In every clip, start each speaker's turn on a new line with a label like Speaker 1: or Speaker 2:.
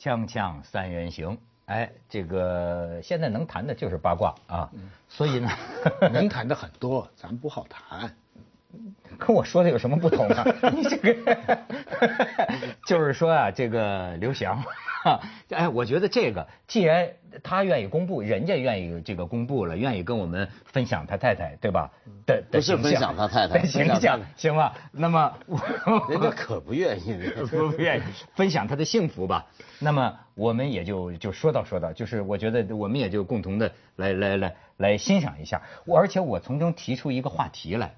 Speaker 1: 锵锵三人行，哎，这个现在能谈的就是八卦啊，所以呢，
Speaker 2: 能谈的很多，咱不好谈。
Speaker 1: 跟我说的有什么不同啊？你这个 就是说啊，这个刘翔，哎，我觉得这个既然他愿意公布，人家愿意这个公布了，愿意跟我们分享他太太，对吧？的
Speaker 3: 不是分享他太太，
Speaker 1: 形象行吧？那么
Speaker 3: 人家可不愿意，
Speaker 1: 不不愿意分享他的幸福吧？那么我们也就就说到说到，就是我觉得我们也就共同的来来来来欣赏一下。我而且我从中提出一个话题来。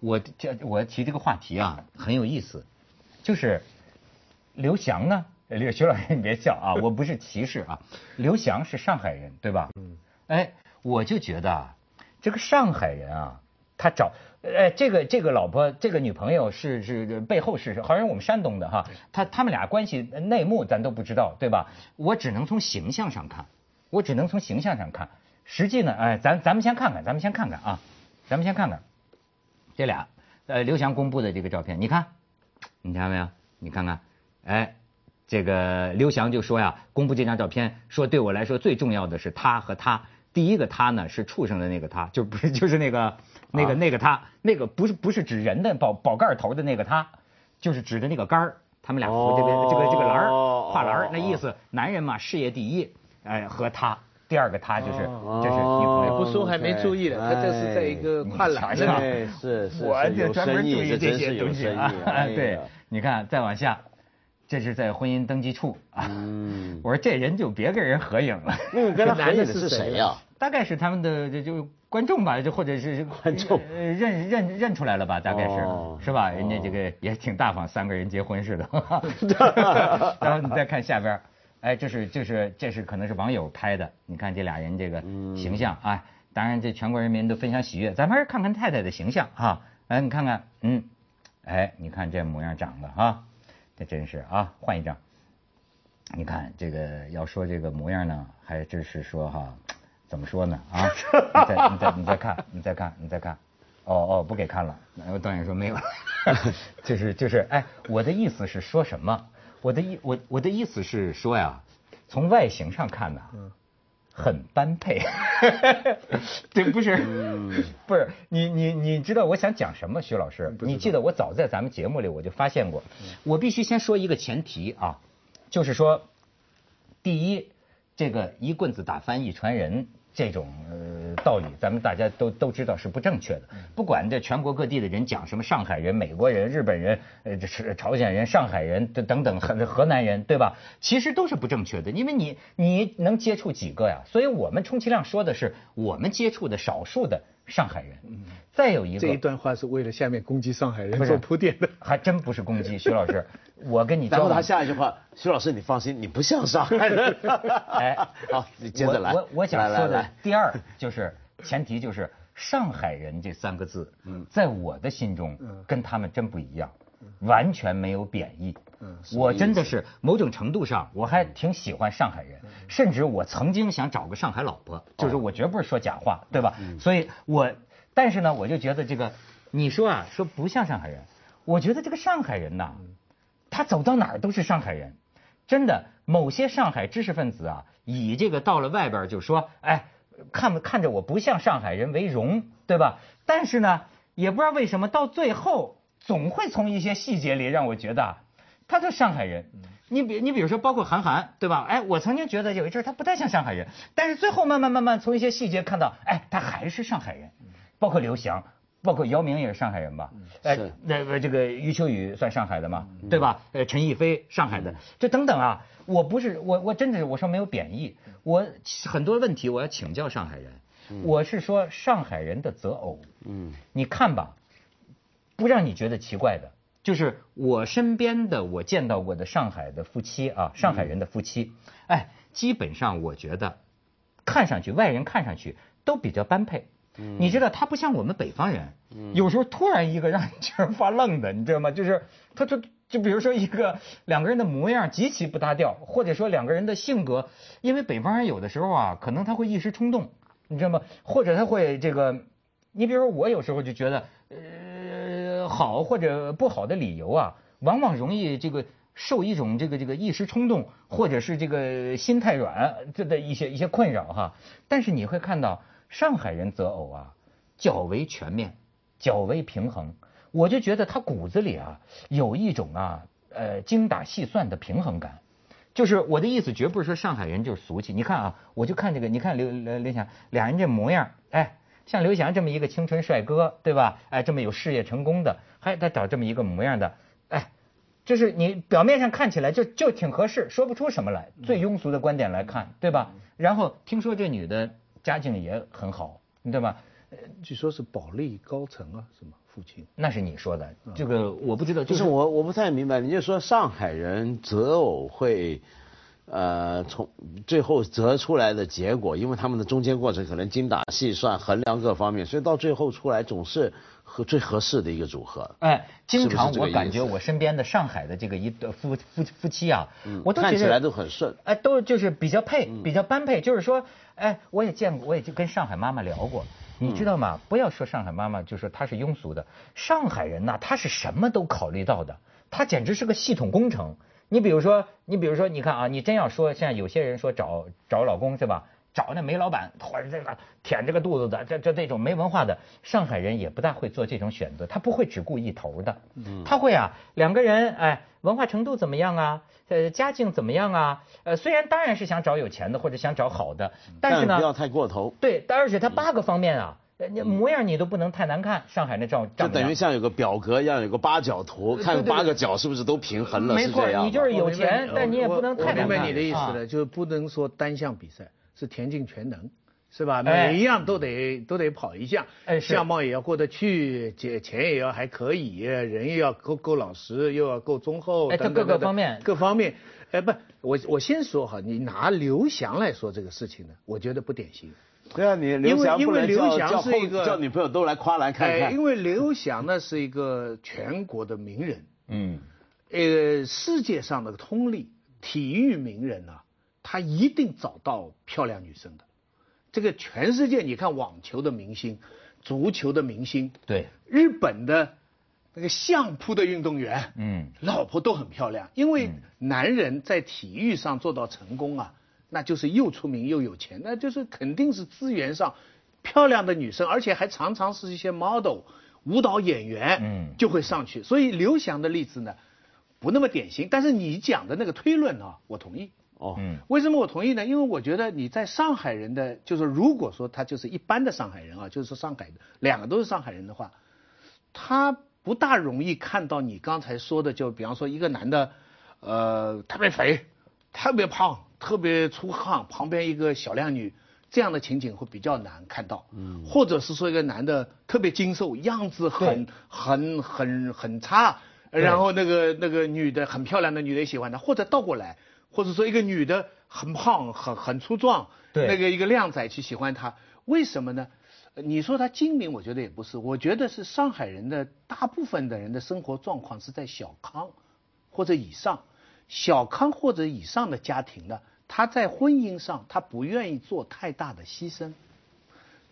Speaker 1: 我这我提这个话题啊很有意思，就是刘翔呢，刘徐老师你别笑啊，我不是歧视啊，刘翔是上海人对吧？嗯。哎，我就觉得啊这个上海人啊，他找哎这个这个老婆这个女朋友是是背后是好像我们山东的哈，他他们俩关系内幕咱都不知道对吧？我只能从形象上看，我只能从形象上看，实际呢哎咱咱们先看看，咱们先看看啊，咱们先看看。这俩，呃，刘翔公布的这个照片，你看，你看到没有？你看看，哎，这个刘翔就说呀，公布这张照片，说对我来说最重要的是他和他。第一个他呢是畜生的那个他，就不是就是那个那个那个他，那个不是不是指人的宝宝盖头的那个他，就是指的那个杆儿，他们俩扶这个这个这个栏儿，跨栏儿，那意思，男人嘛，事业第一，哎，和他。第二个他就是就是女朋友，
Speaker 4: 不说还没注意呢，他这是在一个跨栏
Speaker 3: 上，是是，
Speaker 1: 我
Speaker 3: 就
Speaker 1: 专门注意这些东西
Speaker 3: 啊。
Speaker 1: 对，你看再往下，这是在婚姻登记处啊。我说这人就别跟人合影了。
Speaker 3: 那个跟他合影的 是谁呀？
Speaker 1: 大概是他们的这就观众吧，就或者是
Speaker 3: 观众
Speaker 1: 认认认出来了吧？大概是是吧？人家这个也挺大方，三个人结婚似的。然后你再看下边。哎，这是这是这是可能是网友拍的，你看这俩人这个形象啊，当然这全国人民都分享喜悦，咱们还是看看太太的形象哈。哎，你看看，嗯，哎，你看这模样长得哈，真是啊，换一张。你看这个要说这个模样呢，还真是说哈，怎么说呢啊？你再你再你再看，你再看你再看，哦哦，不给看了，然后导演说没有，就是就是哎，我的意思是说什么？我的意我我的意思是说呀，从外形上看呢，很般配，对，不是，不是，你你你知道我想讲什么，徐老师？你记得我早在咱们节目里我就发现过，我必须先说一个前提啊，就是说，第一，这个一棍子打翻一船人。这种呃道理，咱们大家都都知道是不正确的。不管这全国各地的人讲什么上海人、美国人、日本人、呃这是朝鲜人、上海人等等等河河南人，对吧？其实都是不正确的，因为你你能接触几个呀？所以我们充其量说的是我们接触的少数的。上海人，再有一个
Speaker 2: 这一段话是为了下面攻击上海人做铺垫的，
Speaker 1: 还真不是攻击徐老师。我跟你
Speaker 3: 然后他下一句话，徐老师你放心，你不像上海人。哎，好，你接着来。
Speaker 1: 我我想说的第二就是前提就是上海人这三个字，在我的心中跟他们真不一样，完全没有贬义。我真的是某种程度上我还挺喜欢上海人，甚至我曾经想找个上海老婆，就是我绝不是说假话，对吧？所以我，但是呢，我就觉得这个，你说啊，说不像上海人，我觉得这个上海人呐，他走到哪儿都是上海人，真的，某些上海知识分子啊，以这个到了外边就说，哎，看看着我不像上海人为荣，对吧？但是呢，也不知道为什么到最后总会从一些细节里让我觉得。他是上海人，你比你比如说，包括韩寒，对吧？哎，我曾经觉得有一阵他不太像上海人，但是最后慢慢慢慢从一些细节看到，哎，他还是上海人。包括刘翔，包括姚明也是上海人吧？
Speaker 3: 哎，
Speaker 1: 那个这个余秋雨算上海的嘛？对吧？呃，陈逸飞上海的，这等等啊，我不是我我真的是我说没有贬义，我很多问题我要请教上海人，我是说上海人的择偶，嗯，你看吧，不让你觉得奇怪的。就是我身边的我见到过的上海的夫妻啊，上海人的夫妻，哎，基本上我觉得，看上去外人看上去都比较般配。你知道他不像我们北方人，有时候突然一个让你觉得发愣的，你知道吗？就是他他就比如说一个两个人的模样极其不搭调，或者说两个人的性格，因为北方人有的时候啊，可能他会一时冲动，你知道吗？或者他会这个，你比如说我有时候就觉得。好或者不好的理由啊，往往容易这个受一种这个这个一时冲动或者是这个心太软这的一些一些困扰哈。但是你会看到上海人择偶啊较为全面，较为平衡。我就觉得他骨子里啊有一种啊呃精打细算的平衡感。就是我的意思，绝不是说上海人就是俗气。你看啊，我就看这个，你看刘刘刘翔俩人这模样，哎，像刘翔这么一个青春帅哥，对吧？哎，这么有事业成功的，还他找这么一个模样的，哎，就是你表面上看起来就就挺合适，说不出什么来。最庸俗的观点来看，对吧？然后听说这女的家境也很好，对吧？
Speaker 2: 据说是保利高层啊，什么？父亲，
Speaker 1: 那是你说的，这个我不知道。
Speaker 3: 就是我我不太明白，你就说上海人择偶会，呃，从最后择出来的结果，因为他们的中间过程可能精打细算，衡量各方面，所以到最后出来总是合最合适的一个组合。
Speaker 1: 哎，经常我感觉我身边的上海的这个一对夫夫夫妻啊，我都
Speaker 3: 看起来都很顺。
Speaker 1: 哎，都就是比较配，比较般配。就是说，哎，我也见过，我也就跟上海妈妈聊过。你知道吗？不要说上海妈妈，就说她是庸俗的。上海人呐，他是什么都考虑到的，他简直是个系统工程。你比如说，你比如说，你看啊，你真要说，像有些人说找找老公是吧？找那煤老板或者这个舔着个肚子的，这这这种没文化的上海人也不大会做这种选择，他不会只顾一头的。他会啊，两个人哎，文化程度怎么样啊？呃，家境怎么样啊？呃，虽然当然是想找有钱的或者想找好的，但是呢，
Speaker 3: 不要太过头。
Speaker 1: 对，而且他八个方面啊。你模样你都不能太难看，上海那照
Speaker 3: 就等于像有个表格一样，有个八角图，看八个角是不是都平衡了？
Speaker 1: 没错，你就是有钱，但你也不能太
Speaker 2: 难看。明白你的意思了，就是不能说单项比赛，是田径全能，是吧？每一样都得都得跑一项，相貌也要过得去，钱钱也要还可以，人也要够够老实，又要够忠厚，
Speaker 1: 哎，各个方面，
Speaker 2: 各方面，哎，不，我我先说哈，你拿刘翔来说这个事情呢，我觉得不典型。
Speaker 3: 对啊，你刘翔因为刘翔是一个叫女朋友都来夸来看看。
Speaker 2: 因为刘翔呢是一个全国的名人，嗯，呃，世界上的通例，体育名人呢，他一定找到漂亮女生的。这个全世界，你看网球的明星，足球的明星，
Speaker 1: 对，
Speaker 2: 日本的那个相扑的运动员，嗯，老婆都很漂亮。因为男人在体育上做到成功啊。那就是又出名又有钱，那就是肯定是资源上漂亮的女生，而且还常常是一些 model 舞蹈演员，嗯，就会上去。所以刘翔的例子呢，不那么典型。但是你讲的那个推论呢，我同意。哦，嗯，为什么我同意呢？因为我觉得你在上海人的，就是如果说他就是一般的上海人啊，就是说上海的两个都是上海人的话，他不大容易看到你刚才说的，就比方说一个男的，呃，特别肥，特别胖。特别出汗，旁边一个小靓女，这样的情景会比较难看到。嗯，或者是说一个男的特别精瘦，样子很很很很差，然后那个那个女的很漂亮的女的喜欢他，或者倒过来，或者说一个女的很胖很很粗壮，那个一个靓仔去喜欢他，为什么呢？你说他精明，我觉得也不是，我觉得是上海人的大部分的人的生活状况是在小康或者以上，小康或者以上的家庭呢。他在婚姻上，他不愿意做太大的牺牲，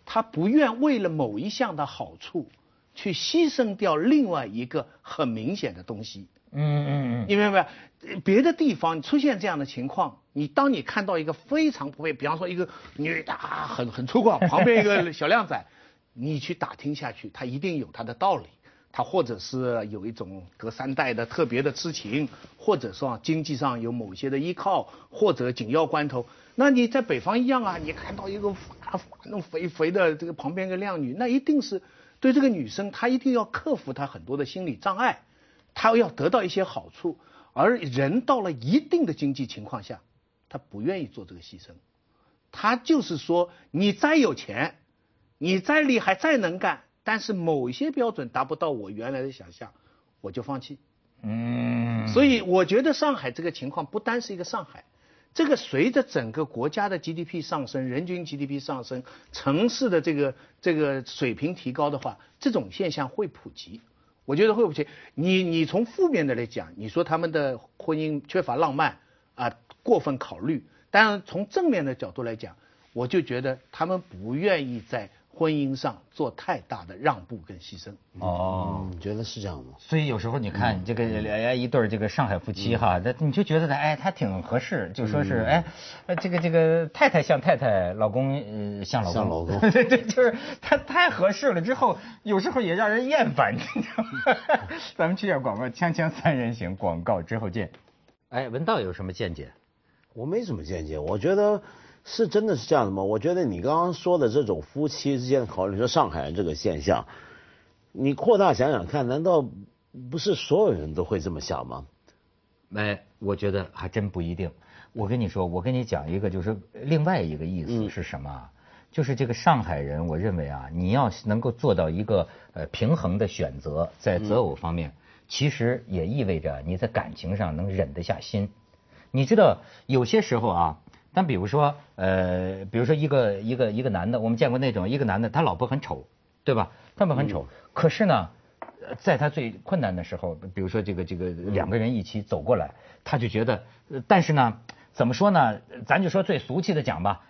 Speaker 2: 他不愿为了某一项的好处，去牺牲掉另外一个很明显的东西。嗯嗯嗯，你明白没有？别的地方出现这样的情况，你当你看到一个非常不配，比方说一个女的啊很很粗犷，旁边一个小靓仔，你去打听下去，他一定有他的道理。他或者是有一种隔三代的特别的痴情，或者说经济上有某些的依靠，或者紧要关头，那你在北方一样啊，你看到一个发那种肥肥的这个旁边一个靓女，那一定是对这个女生，她一定要克服她很多的心理障碍，她要得到一些好处，而人到了一定的经济情况下，他不愿意做这个牺牲，他就是说你再有钱，你再厉害再能干。但是某一些标准达不到我原来的想象，我就放弃。嗯，所以我觉得上海这个情况不单是一个上海，这个随着整个国家的 GDP 上升，人均 GDP 上升，城市的这个这个水平提高的话，这种现象会普及。我觉得会普及。你你从负面的来讲，你说他们的婚姻缺乏浪漫啊，过分考虑。但从正面的角度来讲，我就觉得他们不愿意在。婚姻上做太大的让步跟牺牲。
Speaker 3: 哦，你觉得是这样吗？
Speaker 1: 所以有时候你看这个哎一对这个上海夫妻哈，那你就觉得他哎他挺合适，就说是哎，这个这个太太像太太，老公呃像老公，
Speaker 3: 像老公，
Speaker 1: 对对，就是他太合适了。之后有时候也让人厌烦，你知道吗？咱们去点广告，锵锵三人行，广告之后见。哎，文道有什么见解？
Speaker 3: 我没什么见解，我觉得。是真的是这样的吗？我觉得你刚刚说的这种夫妻之间的考虑，说上海人这个现象，你扩大想想看，难道不是所有人都会这么想吗？
Speaker 1: 没，我觉得还真不一定。我跟你说，我跟你讲一个，就是另外一个意思是什么？就是这个上海人，我认为啊，你要能够做到一个呃平衡的选择，在择偶方面，其实也意味着你在感情上能忍得下心。你知道，有些时候啊。但比如说，呃，比如说一个一个一个男的，我们见过那种一个男的，他老婆很丑，对吧？他们很丑，可是呢，在他最困难的时候，比如说这个这个两个人一起走过来，他就觉得，但是呢，怎么说呢？咱就说最俗气的讲吧，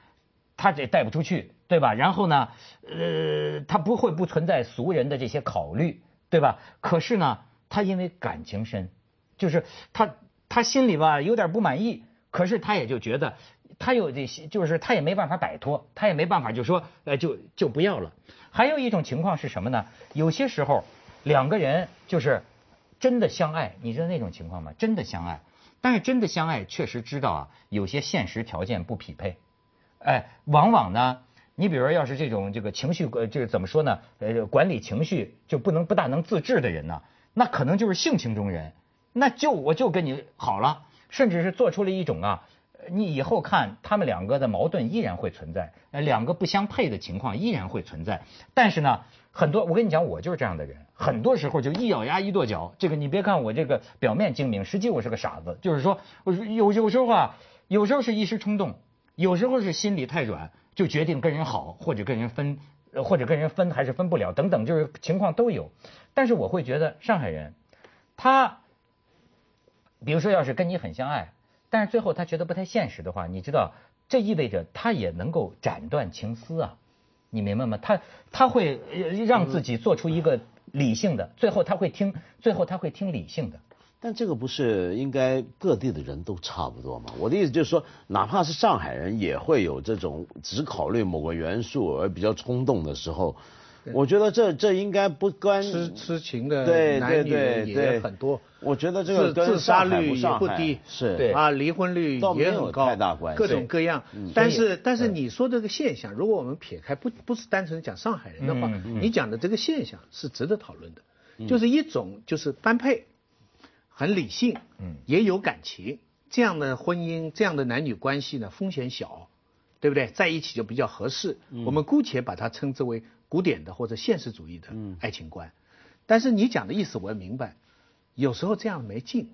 Speaker 1: 他这带不出去，对吧？然后呢，呃，他不会不存在俗人的这些考虑，对吧？可是呢，他因为感情深，就是他他心里吧有点不满意，可是他也就觉得。他有这些，就是他也没办法摆脱，他也没办法就说，呃，就就不要了。还有一种情况是什么呢？有些时候两个人就是真的相爱，你知道那种情况吗？真的相爱，但是真的相爱确实知道啊，有些现实条件不匹配。哎，往往呢，你比如说要是这种这个情绪，呃，就是怎么说呢？呃，管理情绪就不能不大能自制的人呢，那可能就是性情中人，那就我就跟你好了，甚至是做出了一种啊。你以后看，他们两个的矛盾依然会存在，呃，两个不相配的情况依然会存在。但是呢，很多我跟你讲，我就是这样的人，很多时候就一咬牙一跺脚。这个你别看我这个表面精明，实际我是个傻子。就是说，有有时候啊，有时候是一时冲动，有时候是心里太软，就决定跟人好，或者跟人分，或者跟人分还是分不了等等，就是情况都有。但是我会觉得上海人，他，比如说要是跟你很相爱。但是最后他觉得不太现实的话，你知道，这意味着他也能够斩断情丝啊，你明白吗？他他会让自己做出一个理性的，最后他会听，最后他会听理性的。
Speaker 3: 但这个不是应该各地的人都差不多吗？我的意思就是说，哪怕是上海人也会有这种只考虑某个元素而比较冲动的时候。我觉得这这应该不关
Speaker 2: 痴痴情的
Speaker 3: 男女也
Speaker 2: 很多。
Speaker 3: 我觉得这个
Speaker 2: 自杀率也不低，
Speaker 3: 是
Speaker 1: 对
Speaker 2: 啊，离婚率也很高，
Speaker 3: 太大关系，
Speaker 2: 各种各样。但是但是你说这个现象，如果我们撇开不不是单纯讲上海人的话，你讲的这个现象是值得讨论的。就是一种就是般配，很理性，嗯，也有感情，这样的婚姻，这样的男女关系呢，风险小，对不对？在一起就比较合适。我们姑且把它称之为。古典的或者现实主义的爱情观，但是你讲的意思我也明白，有时候这样没劲，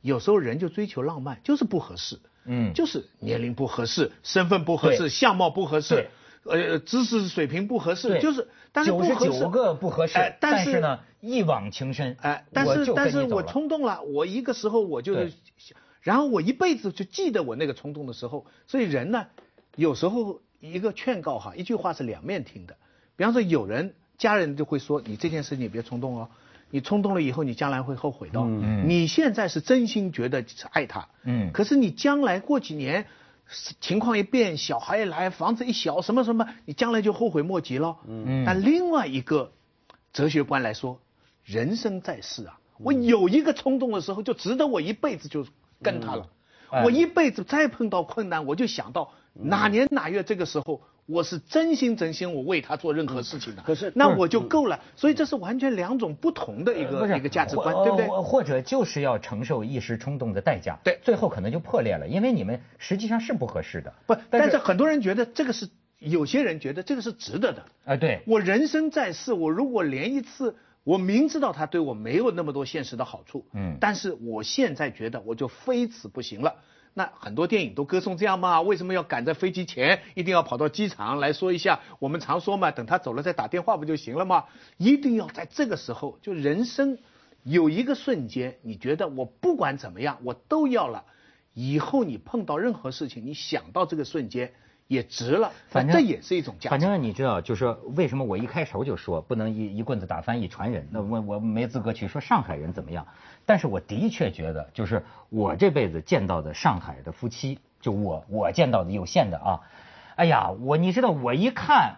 Speaker 2: 有时候人就追求浪漫，就是不合适，嗯，就是年龄不合适，身份不合适，相貌不合适，呃，知识水平不合适，就是，但是
Speaker 1: 九十九个不合适，但是呢，一往情深，
Speaker 2: 哎，但是但是我冲动了，我一个时候我就，然后我一辈子就记得我那个冲动的时候，所以人呢，有时候一个劝告哈，一句话是两面听的。比方说，有人家人就会说：“你这件事你别冲动哦，你冲动了以后，你将来会后悔的。你现在是真心觉得爱他，嗯，可是你将来过几年，情况一变，小孩一来，房子一小，什么什么，你将来就后悔莫及了。嗯，但另外一个哲学观来说，人生在世啊，我有一个冲动的时候，就值得我一辈子就跟他了。我一辈子再碰到困难，我就想到哪年哪月这个时候。”我是真心真心，我为他做任何事情的。
Speaker 3: 可是
Speaker 2: 那我就够了，所以这是完全两种不同的一个一个价值观，对不对？
Speaker 1: 或者就是要承受一时冲动的代价，
Speaker 2: 对，
Speaker 1: 最后可能就破裂了，因为你们实际上是不合适的。
Speaker 2: 不，但是很多人觉得这个是，有些人觉得这个是值得的。
Speaker 1: 啊，对，
Speaker 2: 我人生在世，我如果连一次，我明知道他对我没有那么多现实的好处，嗯，但是我现在觉得我就非此不行了。那很多电影都歌颂这样嘛？为什么要赶在飞机前一定要跑到机场来说一下？我们常说嘛，等他走了再打电话不就行了吗？一定要在这个时候，就人生有一个瞬间，你觉得我不管怎么样我都要了。以后你碰到任何事情，你想到这个瞬间，也值了。反正这也是一种价值。
Speaker 1: 反正你知道，就是说为什么我一开头就说不能一一棍子打翻一船人？那我我没资格去说上海人怎么样。但是我的确觉得，就是我这辈子见到的上海的夫妻，就我我见到的有限的啊，哎呀，我你知道我一看，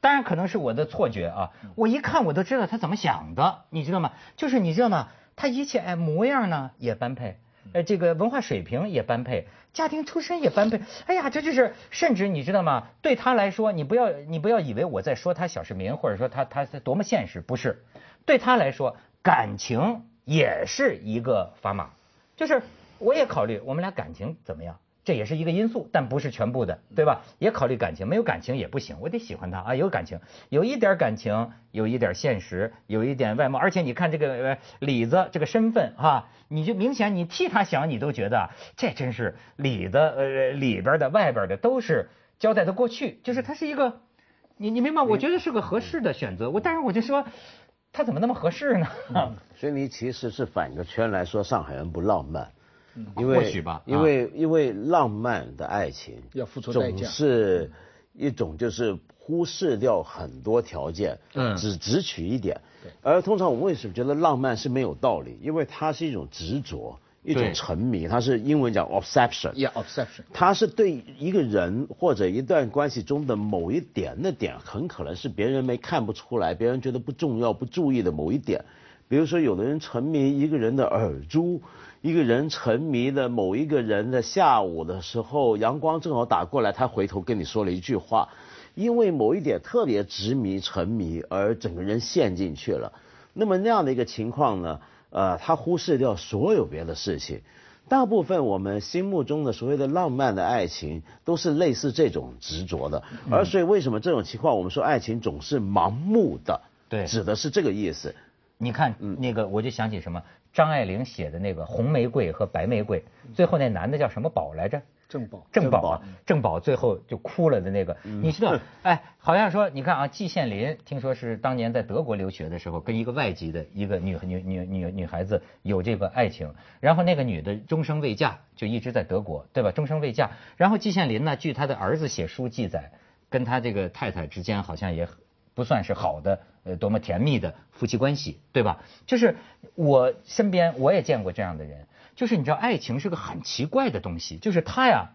Speaker 1: 当然可能是我的错觉啊，我一看我都知道他怎么想的，你知道吗？就是你知道吗？他一切哎模样呢也般配，呃这个文化水平也般配，家庭出身也般配，哎呀这就是甚至你知道吗？对他来说，你不要你不要以为我在说他小市民，或者说他他多么现实，不是，对他来说感情。也是一个砝码，就是我也考虑我们俩感情怎么样，这也是一个因素，但不是全部的，对吧？也考虑感情，没有感情也不行，我得喜欢他啊，有感情，有一点感情，有一点现实，有一点外貌，而且你看这个李子这个身份哈，你就明显你替他想，你都觉得这真是李子呃里边的外边的都是交代的过去，就是他是一个，你你明白？我觉得是个合适的选择，我但是我就说。他怎么那么合适呢？
Speaker 3: 所以你其实是反个圈来说上海人不浪漫，
Speaker 1: 因为或许吧，
Speaker 3: 因为因为浪漫的爱情
Speaker 2: 要付出代
Speaker 3: 价，总是一种就是忽视掉很多条件，嗯，只只取一点。而通常我们为什么觉得浪漫是没有道理？因为它是一种执着。一种沉迷，它是英文讲
Speaker 2: obsession，yeah，obsession，
Speaker 3: 它是对一个人或者一段关系中的某一点，那点很可能是别人没看不出来，别人觉得不重要、不注意的某一点。比如说，有的人沉迷一个人的耳珠，一个人沉迷的某一个人的下午的时候，阳光正好打过来，他回头跟你说了一句话，因为某一点特别执迷、沉迷而整个人陷进去了。那么那样的一个情况呢？呃，他忽视掉所有别的事情，大部分我们心目中的所谓的浪漫的爱情，都是类似这种执着的。而所以为什么这种情况，我们说爱情总是盲目的？
Speaker 1: 对，
Speaker 3: 指的是这个意思。
Speaker 1: 你看，那个我就想起什么，张爱玲写的那个红玫瑰和白玫瑰，最后那男的叫什么宝来着？
Speaker 2: 郑宝，
Speaker 1: 郑宝啊，郑宝最后就哭了的那个，你知道？哎，好像说，你看啊，季羡林听说是当年在德国留学的时候，跟一个外籍的一个女女女女女孩子有这个爱情，然后那个女的终生未嫁，就一直在德国，对吧？终生未嫁。然后季羡林呢，据他的儿子写书记载，跟他这个太太之间好像也不算是好的，呃，多么甜蜜的夫妻关系，对吧？就是我身边我也见过这样的人。就是你知道，爱情是个很奇怪的东西。就是他呀，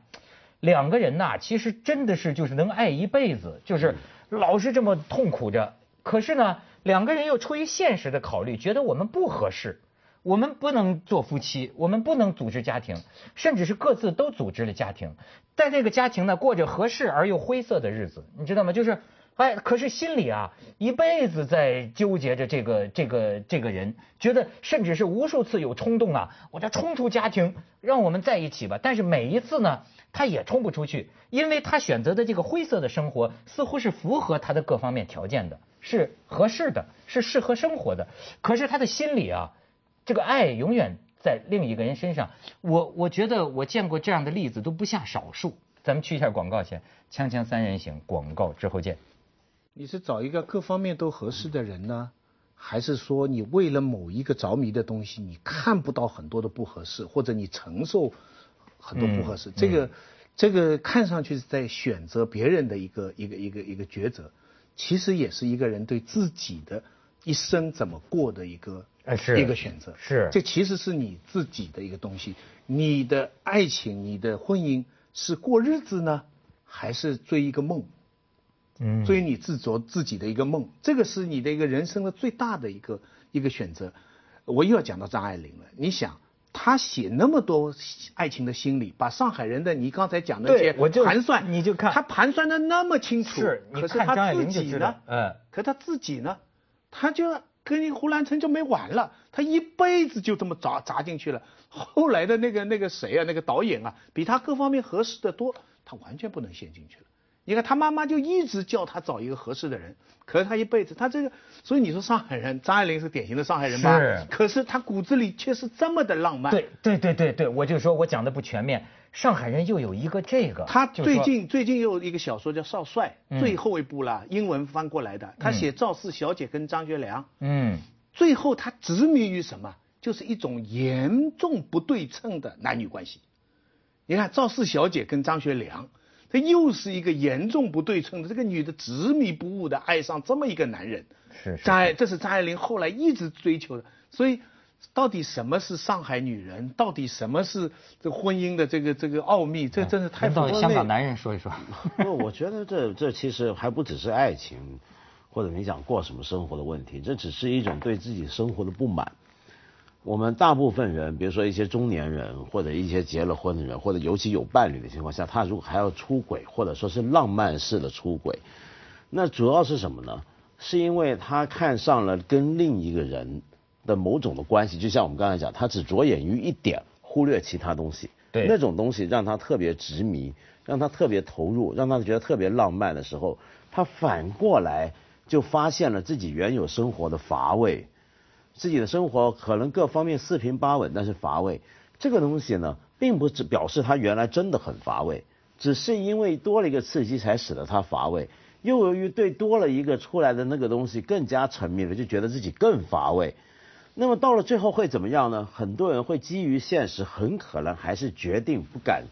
Speaker 1: 两个人呐，其实真的是就是能爱一辈子，就是老是这么痛苦着。可是呢，两个人又出于现实的考虑，觉得我们不合适，我们不能做夫妻，我们不能组织家庭，甚至是各自都组织了家庭，在这个家庭呢，过着合适而又灰色的日子，你知道吗？就是。哎，可是心里啊，一辈子在纠结着这个这个这个人，觉得甚至是无数次有冲动啊，我这冲出家庭，让我们在一起吧。但是每一次呢，他也冲不出去，因为他选择的这个灰色的生活，似乎是符合他的各方面条件的，是合适的，是适合生活的。可是他的心里啊，这个爱永远在另一个人身上。我我觉得我见过这样的例子都不下少数。咱们去一下广告先，锵锵三人行，广告之后见。
Speaker 2: 你是找一个各方面都合适的人呢，还是说你为了某一个着迷的东西，你看不到很多的不合适，或者你承受很多不合适？这个，这个看上去是在选择别人的一个一个一个一个抉择，其实也是一个人对自己的一生怎么过的一个一个选择。
Speaker 1: 是，
Speaker 2: 这其实是你自己的一个东西。你的爱情，你的婚姻是过日子呢，还是追一个梦？嗯，追你自着自己的一个梦，这个是你的一个人生的最大的一个一个选择。我又要讲到张爱玲了，你想，她写那么多爱情的心理，把上海人的你刚才讲那些盘算，
Speaker 1: 你就看，
Speaker 2: 她盘算的那么清楚，
Speaker 1: 是，
Speaker 2: 可是她自己呢？嗯，可她自己呢？她就跟胡兰成就没完了，他一辈子就这么砸砸进去了。后来的那个那个谁啊，那个导演啊，比他各方面合适的多，他完全不能陷进去了。你看他妈妈就一直叫他找一个合适的人，可是他一辈子他这个，所以你说上海人张爱玲是典型的上海人吧？
Speaker 1: 是。
Speaker 2: 可是他骨子里却是这么的浪漫。
Speaker 1: 对对对对对，我就说我讲的不全面，上海人又有一个这个。
Speaker 2: 他最近最近又有一个小说叫《少帅》，最后一部了，英文翻过来的。他写赵四小姐跟张学良。嗯。最后他执迷于什么？就是一种严重不对称的男女关系。你看赵四小姐跟张学良。他又是一个严重不对称的，这个女的执迷不悟的爱上这么一个男人，
Speaker 1: 是
Speaker 2: 张爱，这是张爱玲后来一直追求的。所以，到底什么是上海女人？到底什么是这婚姻的这个这个奥秘？这真是太
Speaker 1: 到香港男人说一说。
Speaker 3: 不，我觉得这这其实还不只是爱情，或者你想过什么生活的问题，这只是一种对自己生活的不满。我们大部分人，比如说一些中年人，或者一些结了婚的人，或者尤其有伴侣的情况下，他如果还要出轨，或者说是浪漫式的出轨，那主要是什么呢？是因为他看上了跟另一个人的某种的关系，就像我们刚才讲，他只着眼于一点，忽略其他东西。
Speaker 1: 对，
Speaker 3: 那种东西让他特别执迷，让他特别投入，让他觉得特别浪漫的时候，他反过来就发现了自己原有生活的乏味。自己的生活可能各方面四平八稳，但是乏味。这个东西呢，并不只表示他原来真的很乏味，只是因为多了一个刺激，才使得他乏味。又由于对多了一个出来的那个东西更加沉迷了，就觉得自己更乏味。那么到了最后会怎么样呢？很多人会基于现实，很可能还是决定不敢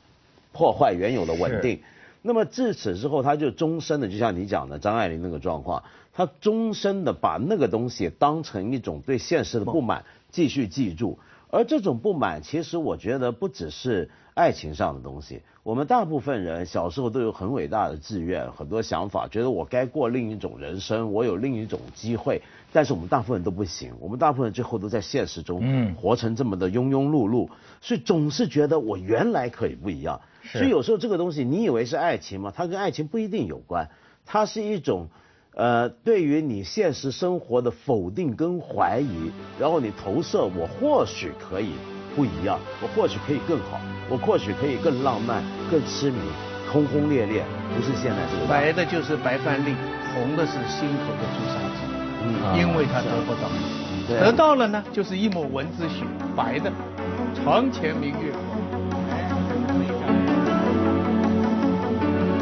Speaker 3: 破坏原有的稳定。那么至此之后，他就终身的，就像你讲的张爱玲那个状况。他终身的把那个东西当成一种对现实的不满继续记住，而这种不满其实我觉得不只是爱情上的东西。我们大部分人小时候都有很伟大的志愿，很多想法，觉得我该过另一种人生，我有另一种机会。但是我们大部分人都不行，我们大部分人最后都在现实中活成这么的庸庸碌碌，所以总是觉得我原来可以不一样。所以有时候这个东西你以为是爱情吗？它跟爱情不一定有关，它是一种。呃，对于你现实生活的否定跟怀疑，然后你投射，我或许可以不一样，我或许可以更好，我或许可以更浪漫、更痴迷、轰轰烈烈，不是现在这个。
Speaker 2: 白的就是白饭粒，红的是心头的朱砂痣，嗯，因为他得不到，得到了呢，就是一抹文字血，白的床前明月光。